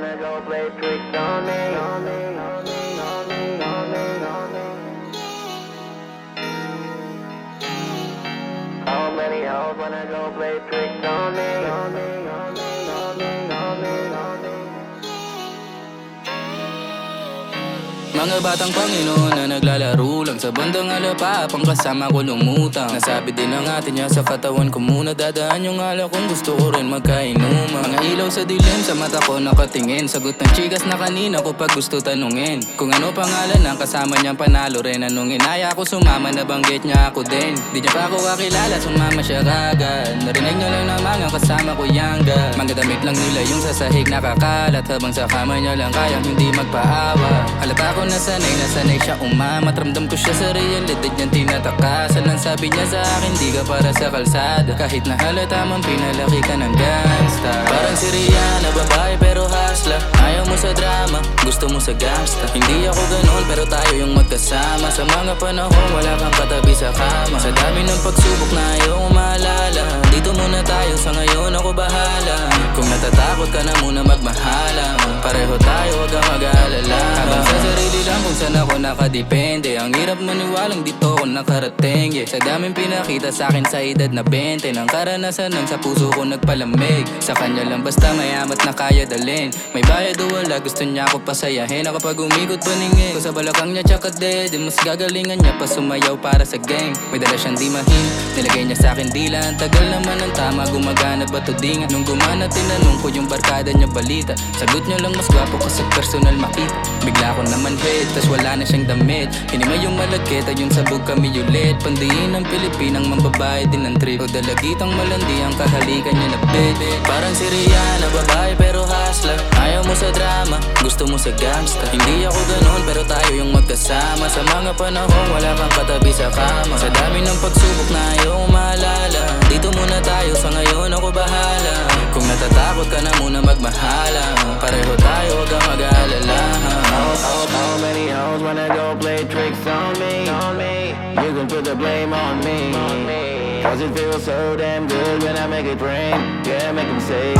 wanna go play tricks on me. How many hoes wanna go play tricks on me? Mga batang Panginoon na naglalaro lang Sa bandang alapa, pang kasama ko lumutang. Nasabi din ng ate niya sa katawan ko muna Dadaan yung alak kung gusto ko rin magkainuman Mga ilaw sa dilim, sa mata ko nakatingin. Sagot ng chikas na kanina ko pag gusto tanungin. Kung ano pangalan ng kasama niyang panalo rin Anong inaya ko? Sumama, nabanggit niya ako din. Di niya pa ako kakilala, sumama siya kagad. Narinig niya lang na mga kasama ko yangga. Mga damit lang nila yung sa sahig nakakalat Habang sa kama niya lang kayang hindi magpaawa. Halata ko na sanay, nasanay siya umamat Ramdam ko siya sa realidad niyang tinatakasan. Ang sabi niya sa akin, di ka para sa kalsada. Kahit na halata man pinalaki ka ng gangsta. Parang si Rihanna, babae pero hasla Ayaw mo sa drama, gusto mo sa gangsta. Hindi ako ganun pero tayo yung magkasama. Sa mga panahon wala kang katabi sa kama. Sa dami ng pagsubok na ayaw mo kung saan ako nakadepende. Ang hirap maniwalang dito ako nakarating yeah. Sa daming pinakita sa akin sa edad na 20 Nang karanasan nun sa puso ko nagpalamig. Sa kanya lang basta mayamat na kaya dalhin. May bayad o wala gusto niya ako pasayahin. Ako pag umikot paningin Ko sa balakang niya tsaka dead Di mas gagalingan niya pa sumayaw para sa gang. May dala siyang di mahin Nilagay niya sa akin dila. Ang tagal naman ng tama Gumagana ba to dinga Nung gumana tinanong ko yung barkada niya balita. Sagot niya lang mas gwapo ko sa personal makita. Bigla ko naman head Tas wala na siyang damit. Hinimay yung malagkit At yung sabog kami ulit. Pandiin ng Pilipinang mambabae din ng trip. O dalagitang malandi Ang kahalikan niya na bed. Parang si Rihanna Babae pero hustler. Ayaw mo sa drama Gusto mo sa gangsta Hindi ako ganun Pero tayo yung magkasama. Sa mga panahon Wala kang katabi sa kama. Sa dami ng pagsubok na ayaw maalala. Dito muna tayo Sa ngayon ako bahala. Kung natatakot ka na muna magmahala. Pareho tayo Huwag go play tricks on me? On me. You can put the blame on me. On me. Cause it feels so damn good when I make it rain. Yeah, make them say,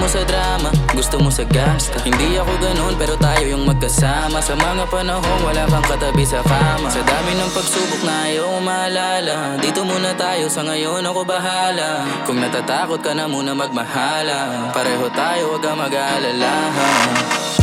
mo sa drama, gusto mo sa gangsta Hindi ako ganun pero tayo yung magkasama. Sa mga panahon wala kang katabi sa kama Sa dami ng pagsubok na ayaw maalala Dito muna tayo, sa ngayon ako bahala. Kung natatakot ka na muna magmahala Pareho tayo, wag kang mag-aalala